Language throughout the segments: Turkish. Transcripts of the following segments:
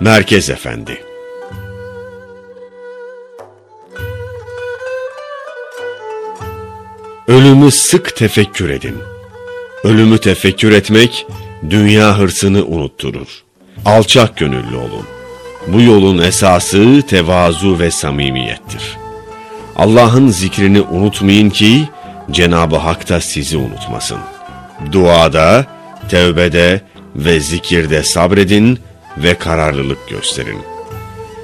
Merkez Efendi Ölümü sık tefekkür edin. Ölümü tefekkür etmek, dünya hırsını unutturur. Alçak gönüllü olun. Bu yolun esası tevazu ve samimiyettir. Allah'ın zikrini unutmayın ki, Cenab-ı Hak da sizi unutmasın. Duada, tevbede ve zikirde sabredin ve kararlılık gösterin.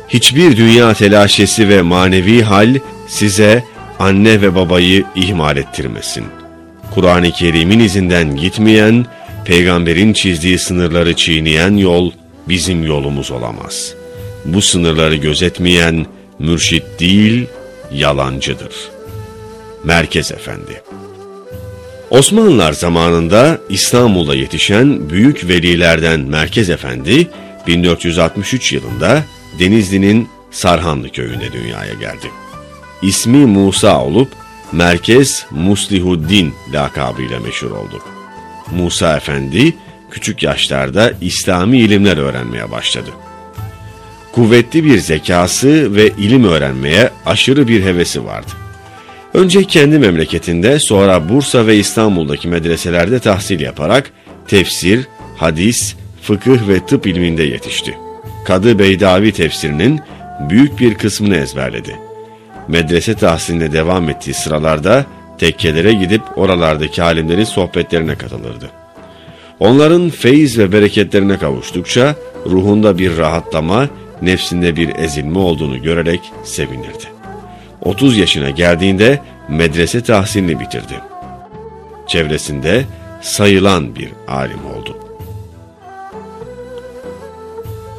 Hiçbir dünya telaşesi ve manevi hal size anne ve babayı ihmal ettirmesin. Kur'an-ı Kerim'in izinden gitmeyen, peygamberin çizdiği sınırları çiğneyen yol bizim yolumuz olamaz. Bu sınırları gözetmeyen mürşit değil, yalancıdır. Merkez Efendi Osmanlılar zamanında İstanbul'da yetişen büyük velilerden Merkez Efendi 1463 yılında Denizli'nin Sarhanlı köyünde dünyaya geldi. İsmi Musa olup Merkez Muslihuddin lakabıyla meşhur oldu. Musa Efendi küçük yaşlarda İslami ilimler öğrenmeye başladı. Kuvvetli bir zekası ve ilim öğrenmeye aşırı bir hevesi vardı. Önce kendi memleketinde sonra Bursa ve İstanbul'daki medreselerde tahsil yaparak tefsir, hadis, fıkıh ve tıp ilminde yetişti. Kadı Beydavi tefsirinin büyük bir kısmını ezberledi. Medrese tahsiline devam ettiği sıralarda tekkelere gidip oralardaki alimlerin sohbetlerine katılırdı. Onların feyiz ve bereketlerine kavuştukça ruhunda bir rahatlama, nefsinde bir ezilme olduğunu görerek sevinirdi. 30 yaşına geldiğinde medrese tahsilini bitirdi. Çevresinde sayılan bir alim oldu.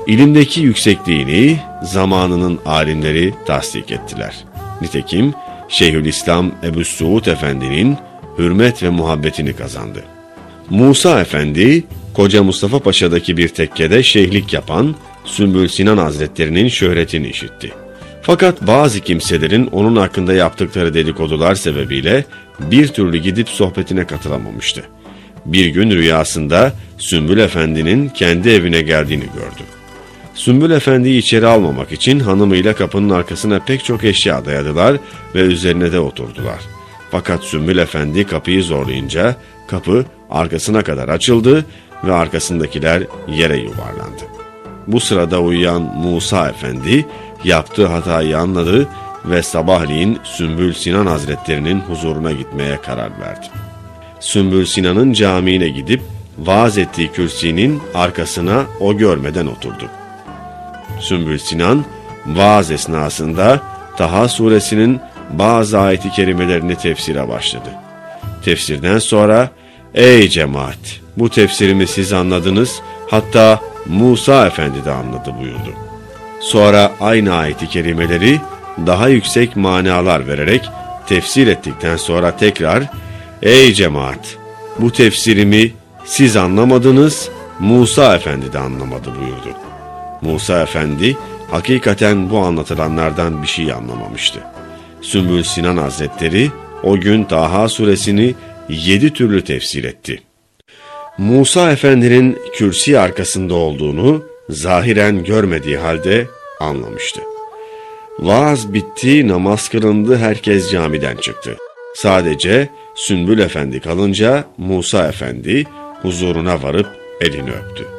İlimdeki yüksekliğini zamanının alimleri tasdik ettiler. Nitekim Şeyhülislam Ebu Suud Efendi'nin hürmet ve muhabbetini kazandı. Musa Efendi, Koca Mustafa Paşa'daki bir tekkede şeyhlik yapan Sümbül Sinan Hazretleri'nin şöhretini işitti. Fakat bazı kimselerin onun hakkında yaptıkları dedikodular sebebiyle bir türlü gidip sohbetine katılamamıştı. Bir gün rüyasında Sümbül Efendi'nin kendi evine geldiğini gördü. Sümbül Efendi'yi içeri almamak için hanımıyla kapının arkasına pek çok eşya dayadılar ve üzerine de oturdular. Fakat Sümbül Efendi kapıyı zorlayınca kapı arkasına kadar açıldı ve arkasındakiler yere yuvarlandı. Bu sırada uyuyan Musa Efendi yaptığı hatayı anladı ve sabahleyin Sümbül Sinan Hazretlerinin huzuruna gitmeye karar verdi. Sümbül Sinan'ın camiine gidip vaaz ettiği kürsinin arkasına o görmeden oturdu. Sümbül Sinan vaaz esnasında Taha suresinin bazı ayeti kerimelerini tefsire başladı. Tefsirden sonra ''Ey cemaat bu tefsirimi siz anladınız hatta Musa Efendi de anladı.'' buyurdu. Sonra aynı ayeti kerimeleri daha yüksek manalar vererek tefsir ettikten sonra tekrar ''Ey cemaat bu tefsirimi siz anlamadınız Musa Efendi de anlamadı.'' buyurdu. Musa Efendi hakikaten bu anlatılanlardan bir şey anlamamıştı. Sümbül Sinan Hazretleri o gün Taha suresini yedi türlü tefsir etti. Musa Efendi'nin kürsi arkasında olduğunu zahiren görmediği halde anlamıştı. Vaaz bitti, namaz kılındı, herkes camiden çıktı. Sadece Sümbül Efendi kalınca Musa Efendi huzuruna varıp elini öptü.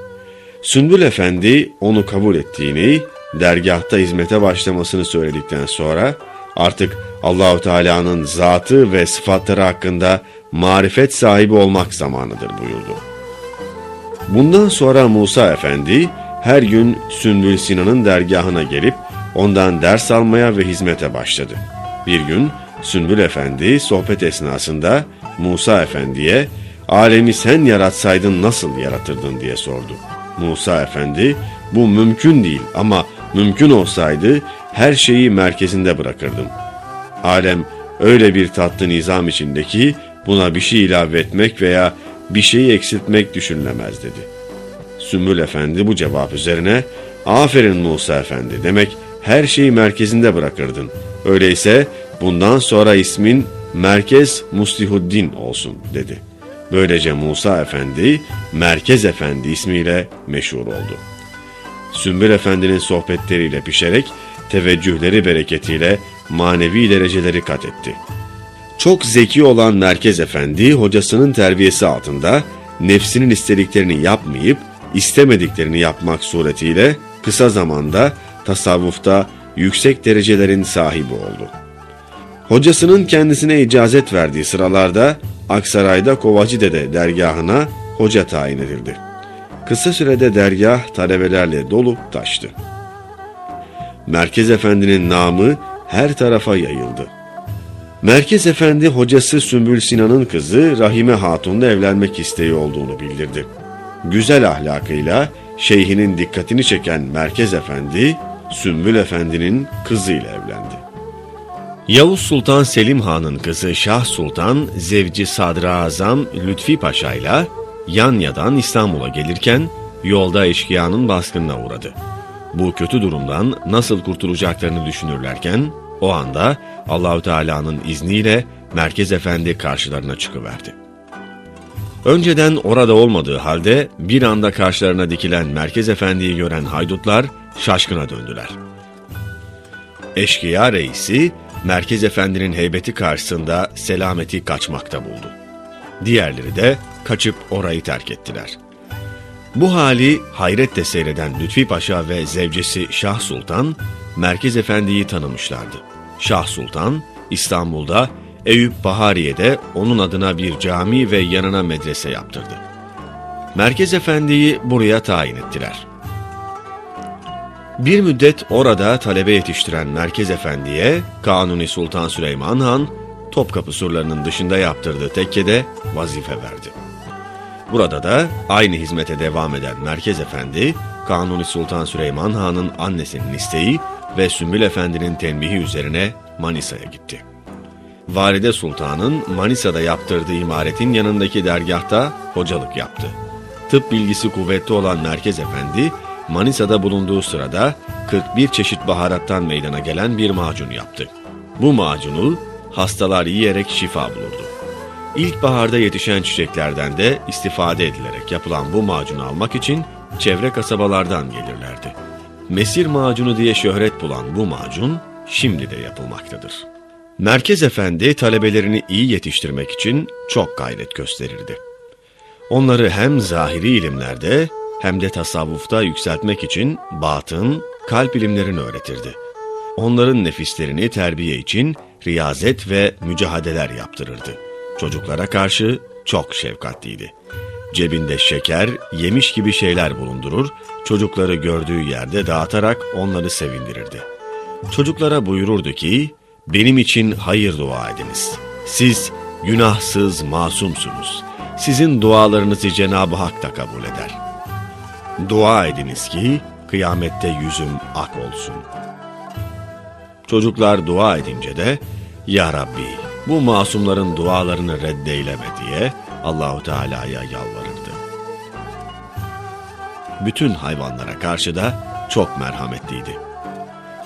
Sümbül Efendi onu kabul ettiğini, dergahta hizmete başlamasını söyledikten sonra artık Allahu Teala'nın zatı ve sıfatları hakkında marifet sahibi olmak zamanıdır buyurdu. Bundan sonra Musa Efendi her gün Sümbül Sinan'ın dergahına gelip ondan ders almaya ve hizmete başladı. Bir gün Sümbül Efendi sohbet esnasında Musa Efendi'ye alemi sen yaratsaydın nasıl yaratırdın diye sordu. Musa Efendi bu mümkün değil ama mümkün olsaydı her şeyi merkezinde bırakırdım. Alem öyle bir tatlı nizam içindeki buna bir şey ilave etmek veya bir şeyi eksiltmek düşünülemez dedi. Sümbül Efendi bu cevap üzerine aferin Musa Efendi demek her şeyi merkezinde bırakırdın. Öyleyse bundan sonra ismin Merkez Muslihuddin olsun dedi. Böylece Musa Efendi, Merkez Efendi ismiyle meşhur oldu. Sümbül Efendi'nin sohbetleriyle pişerek teveccühleri bereketiyle manevi dereceleri kat etti. Çok zeki olan Merkez Efendi hocasının terbiyesi altında nefsinin istediklerini yapmayıp istemediklerini yapmak suretiyle kısa zamanda tasavvufta yüksek derecelerin sahibi oldu. Hocasının kendisine icazet verdiği sıralarda Aksaray'da Kovacı Dede dergahına hoca tayin edildi. Kısa sürede dergah talebelerle dolup taştı. Merkez Efendi'nin namı her tarafa yayıldı. Merkez Efendi hocası Sümbül Sinan'ın kızı Rahime Hatun'la evlenmek isteği olduğunu bildirdi. Güzel ahlakıyla şeyhinin dikkatini çeken Merkez Efendi, Sümbül Efendi'nin kızıyla evlendi. Yavuz Sultan Selim Han'ın kızı Şah Sultan, zevci Sadrazam Lütfi Paşa ile Yanya'dan İstanbul'a gelirken yolda eşkıyanın baskınına uğradı. Bu kötü durumdan nasıl kurtulacaklarını düşünürlerken o anda Allahü Teala'nın izniyle Merkez Efendi karşılarına çıkıverdi. Önceden orada olmadığı halde bir anda karşılarına dikilen Merkez Efendi'yi gören haydutlar şaşkına döndüler. Eşkıya reisi Merkez Efendi'nin heybeti karşısında selameti kaçmakta buldu. Diğerleri de kaçıp orayı terk ettiler. Bu hali hayretle seyreden Lütfi Paşa ve zevcesi Şah Sultan, Merkez Efendi'yi tanımışlardı. Şah Sultan, İstanbul'da Eyüp Bahariye'de onun adına bir cami ve yanına medrese yaptırdı. Merkez Efendi'yi buraya tayin ettiler. Bir müddet orada talebe yetiştiren Merkez Efendi'ye Kanuni Sultan Süleyman Han, Topkapı surlarının dışında yaptırdığı tekkede vazife verdi. Burada da aynı hizmete devam eden Merkez Efendi, Kanuni Sultan Süleyman Han'ın annesinin isteği ve Sümbül Efendi'nin tenbihi üzerine Manisa'ya gitti. Valide Sultan'ın Manisa'da yaptırdığı imaretin yanındaki dergahta hocalık yaptı. Tıp bilgisi kuvvetli olan Merkez Efendi, Manisa'da bulunduğu sırada 41 çeşit baharattan meydana gelen bir macun yaptı. Bu macunu hastalar yiyerek şifa bulurdu. İlkbaharda yetişen çiçeklerden de istifade edilerek yapılan bu macunu almak için çevre kasabalardan gelirlerdi. Mesir macunu diye şöhret bulan bu macun şimdi de yapılmaktadır. Merkez Efendi talebelerini iyi yetiştirmek için çok gayret gösterirdi. Onları hem zahiri ilimlerde hem de tasavvufta yükseltmek için batın, kalp ilimlerini öğretirdi. Onların nefislerini terbiye için riyazet ve mücahadeler yaptırırdı. Çocuklara karşı çok şefkatliydi. Cebinde şeker, yemiş gibi şeyler bulundurur, çocukları gördüğü yerde dağıtarak onları sevindirirdi. Çocuklara buyururdu ki, benim için hayır dua ediniz. Siz günahsız masumsunuz. Sizin dualarınızı Cenab-ı Hak da kabul eder. Dua ediniz ki kıyamette yüzüm ak olsun. Çocuklar dua edince de Ya Rabbi bu masumların dualarını reddeyleme diye Allahu Teala'ya yalvarırdı. Bütün hayvanlara karşı da çok merhametliydi.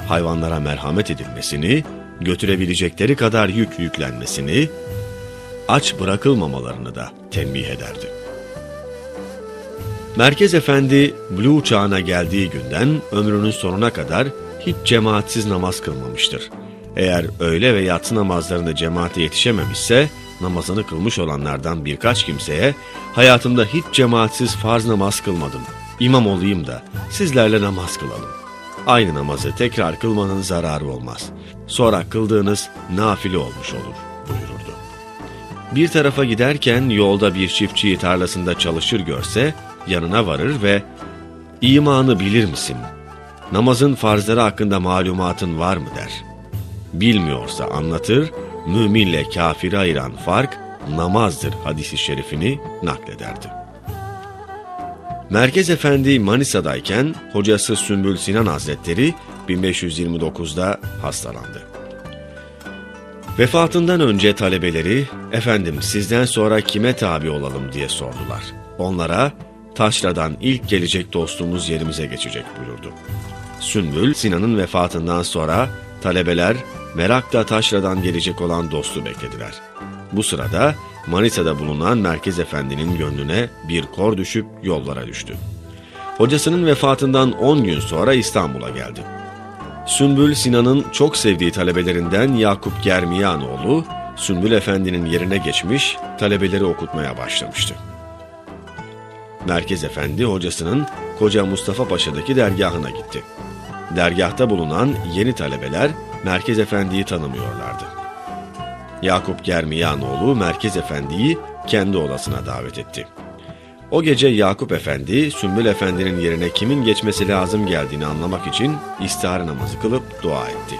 Hayvanlara merhamet edilmesini, götürebilecekleri kadar yük yüklenmesini, aç bırakılmamalarını da tembih ederdi. Merkez Efendi Blue çağına geldiği günden ömrünün sonuna kadar hiç cemaatsiz namaz kılmamıştır. Eğer öğle ve yatsı namazlarında cemaate yetişememişse, namazını kılmış olanlardan birkaç kimseye, hayatımda hiç cemaatsiz farz namaz kılmadım, imam olayım da sizlerle namaz kılalım. Aynı namazı tekrar kılmanın zararı olmaz. Sonra kıldığınız nafile olmuş olur buyururdu. Bir tarafa giderken yolda bir çiftçiyi tarlasında çalışır görse, yanına varır ve imanı bilir misin? Namazın farzları hakkında malumatın var mı der. Bilmiyorsa anlatır, müminle kafiri ayıran fark namazdır hadisi şerifini naklederdi. Merkez Efendi Manisa'dayken hocası Sümbül Sinan Hazretleri 1529'da hastalandı. Vefatından önce talebeleri, efendim sizden sonra kime tabi olalım diye sordular. Onlara, taşradan ilk gelecek dostumuz yerimize geçecek buyurdu. Sümbül, Sinan'ın vefatından sonra talebeler merakla taşradan gelecek olan dostu beklediler. Bu sırada Manisa'da bulunan Merkez Efendi'nin gönlüne bir kor düşüp yollara düştü. Hocasının vefatından 10 gün sonra İstanbul'a geldi. Sümbül Sinan'ın çok sevdiği talebelerinden Yakup Germiyanoğlu, Sümbül Efendi'nin yerine geçmiş, talebeleri okutmaya başlamıştı. Merkez Efendi hocasının Koca Mustafa Paşa'daki dergahına gitti. Dergahta bulunan yeni talebeler Merkez Efendi'yi tanımıyorlardı. Yakup Germiyanoğlu Merkez Efendi'yi kendi odasına davet etti. O gece Yakup Efendi, Sümbül Efendi'nin yerine kimin geçmesi lazım geldiğini anlamak için istihare namazı kılıp dua etti.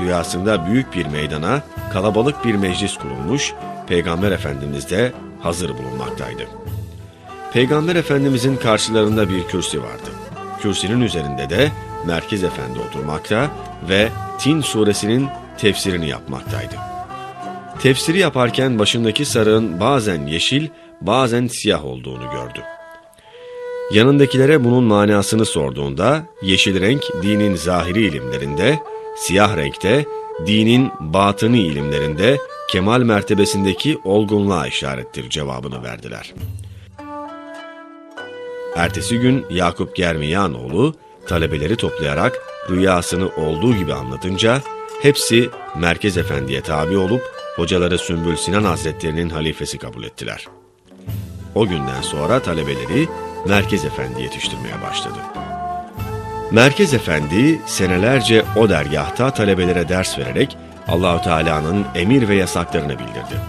Rüyasında büyük bir meydana kalabalık bir meclis kurulmuş, Peygamber Efendimiz de hazır bulunmaktaydı. Peygamber Efendimizin karşılarında bir kürsü vardı. Kürsünün üzerinde de Merkez Efendi oturmakta ve Tin suresinin tefsirini yapmaktaydı. Tefsiri yaparken başındaki sarığın bazen yeşil, bazen siyah olduğunu gördü. Yanındakilere bunun manasını sorduğunda yeşil renk dinin zahiri ilimlerinde, siyah renkte dinin batını ilimlerinde kemal mertebesindeki olgunluğa işarettir cevabını verdiler. Ertesi gün Yakup Germiyanoğlu talebeleri toplayarak rüyasını olduğu gibi anlatınca hepsi Merkez Efendi'ye tabi olup hocaları Sümbül Sinan Hazretleri'nin halifesi kabul ettiler. O günden sonra talebeleri Merkez Efendi yetiştirmeye başladı. Merkez Efendi senelerce o dergahta talebelere ders vererek Allahü Teala'nın emir ve yasaklarını bildirdi.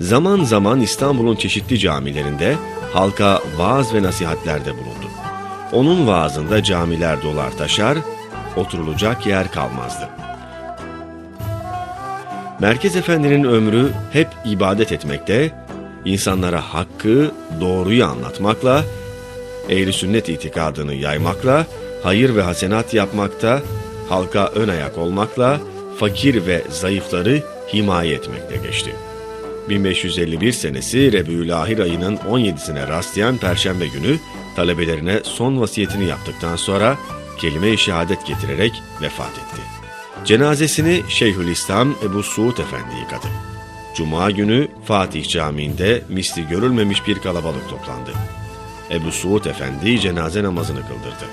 Zaman zaman İstanbul'un çeşitli camilerinde halka vaaz ve nasihatlerde bulundu. Onun vaazında camiler dolar taşar, oturulacak yer kalmazdı. Merkez Efendi'nin ömrü hep ibadet etmekte, insanlara hakkı, doğruyu anlatmakla, ehli sünnet itikadını yaymakla, hayır ve hasenat yapmakta, halka ön ayak olmakla, fakir ve zayıfları himaye etmekle geçti. 1551 senesi Rebiülahir ayının 17'sine rastlayan Perşembe günü talebelerine son vasiyetini yaptıktan sonra kelime-i şehadet getirerek vefat etti. Cenazesini Şeyhülislam Ebu Suud Efendi yıkadı. Cuma günü Fatih Camii'nde misli görülmemiş bir kalabalık toplandı. Ebu Suud Efendi cenaze namazını kıldırdı.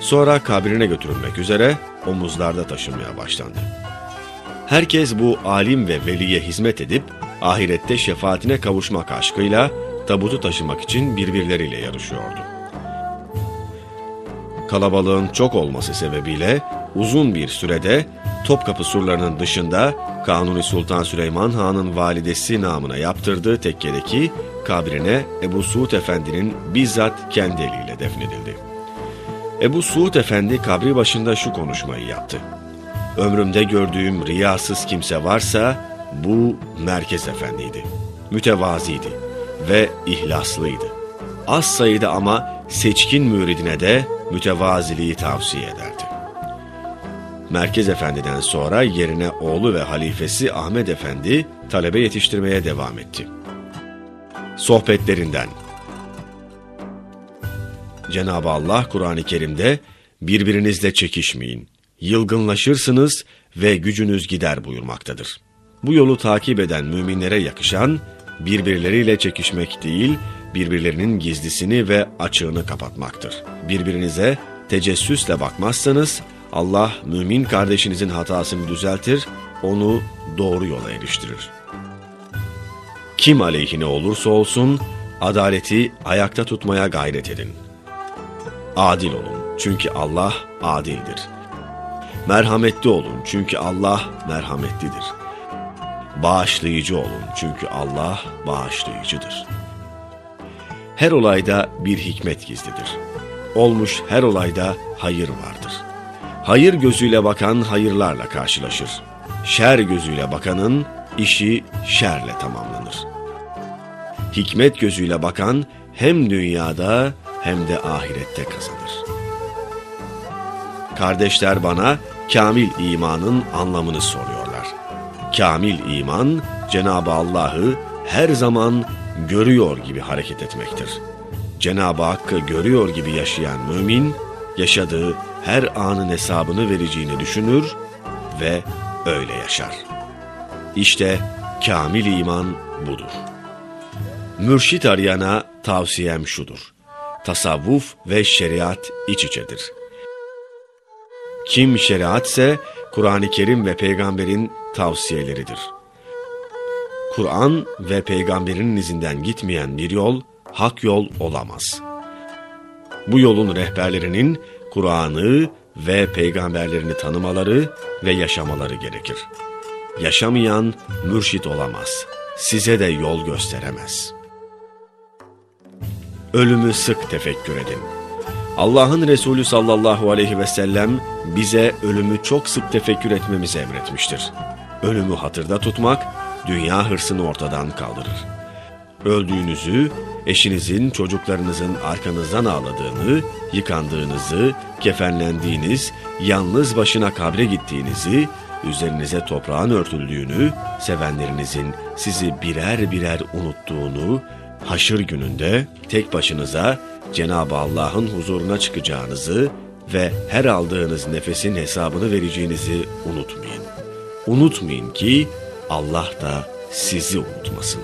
Sonra kabrine götürülmek üzere omuzlarda taşınmaya başlandı. Herkes bu alim ve veliye hizmet edip ahirette şefaatine kavuşmak aşkıyla tabutu taşımak için birbirleriyle yarışıyordu. Kalabalığın çok olması sebebiyle uzun bir sürede Topkapı surlarının dışında Kanuni Sultan Süleyman Han'ın validesi namına yaptırdığı tekkedeki kabrine Ebu Suud Efendi'nin bizzat kendi eliyle defnedildi. Ebu Suud Efendi kabri başında şu konuşmayı yaptı. Ömrümde gördüğüm riyasız kimse varsa bu Merkez Efendi'ydi. Mütevaziydi ve ihlaslıydı. Az sayıda ama seçkin müridine de mütevaziliği tavsiye ederdi. Merkez Efendi'den sonra yerine oğlu ve halifesi Ahmet Efendi talebe yetiştirmeye devam etti. Sohbetlerinden Cenab-ı Allah Kur'an-ı Kerim'de birbirinizle çekişmeyin, yılgınlaşırsınız ve gücünüz gider buyurmaktadır. Bu yolu takip eden müminlere yakışan birbirleriyle çekişmek değil, birbirlerinin gizlisini ve açığını kapatmaktır. Birbirinize tecessüsle bakmazsanız Allah mümin kardeşinizin hatasını düzeltir, onu doğru yola eriştirir. Kim aleyhine olursa olsun adaleti ayakta tutmaya gayret edin. Adil olun çünkü Allah adildir. Merhametli olun çünkü Allah merhametlidir. Bağışlayıcı olun çünkü Allah bağışlayıcıdır. Her olayda bir hikmet gizlidir. Olmuş her olayda hayır vardır. Hayır gözüyle bakan hayırlarla karşılaşır. Şer gözüyle bakanın işi şerle tamamlanır. Hikmet gözüyle bakan hem dünyada hem de ahirette kazanır. Kardeşler bana kamil imanın anlamını soruyorlar. Kamil iman Cenab-ı Allah'ı her zaman görüyor gibi hareket etmektir. Cenab-ı Hakk'ı görüyor gibi yaşayan mümin, yaşadığı her anın hesabını vereceğini düşünür ve öyle yaşar. İşte kamil iman budur. Mürşit arayana tavsiyem şudur. tasavvuf ve şeriat iç içedir. Kim şeriatse Kur'an-ı Kerim ve peygamberin tavsiyeleridir. Kur'an ve peygamberin izinden gitmeyen bir yol, hak yol olamaz. Bu yolun rehberlerinin Kur'an'ı ve peygamberlerini tanımaları ve yaşamaları gerekir. Yaşamayan mürşit olamaz. Size de yol gösteremez. Ölümü sık tefekkür edin. Allah'ın Resulü sallallahu aleyhi ve sellem bize ölümü çok sık tefekkür etmemizi emretmiştir. Ölümü hatırda tutmak, dünya hırsını ortadan kaldırır. Öldüğünüzü, eşinizin, çocuklarınızın arkanızdan ağladığını, yıkandığınızı, kefenlendiğiniz, yalnız başına kabre gittiğinizi, üzerinize toprağın örtüldüğünü, sevenlerinizin sizi birer birer unuttuğunu, haşır gününde tek başınıza Cenab-ı Allah'ın huzuruna çıkacağınızı ve her aldığınız nefesin hesabını vereceğinizi unutmayın. Unutmayın ki Allah da sizi unutmasın.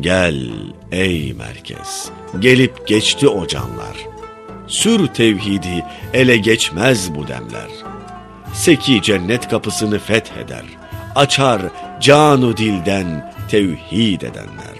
Gel ey merkez, gelip geçti o canlar. Sür tevhidi, ele geçmez bu demler. Seki cennet kapısını fetheder, açar canu dilden tevhid edenler.''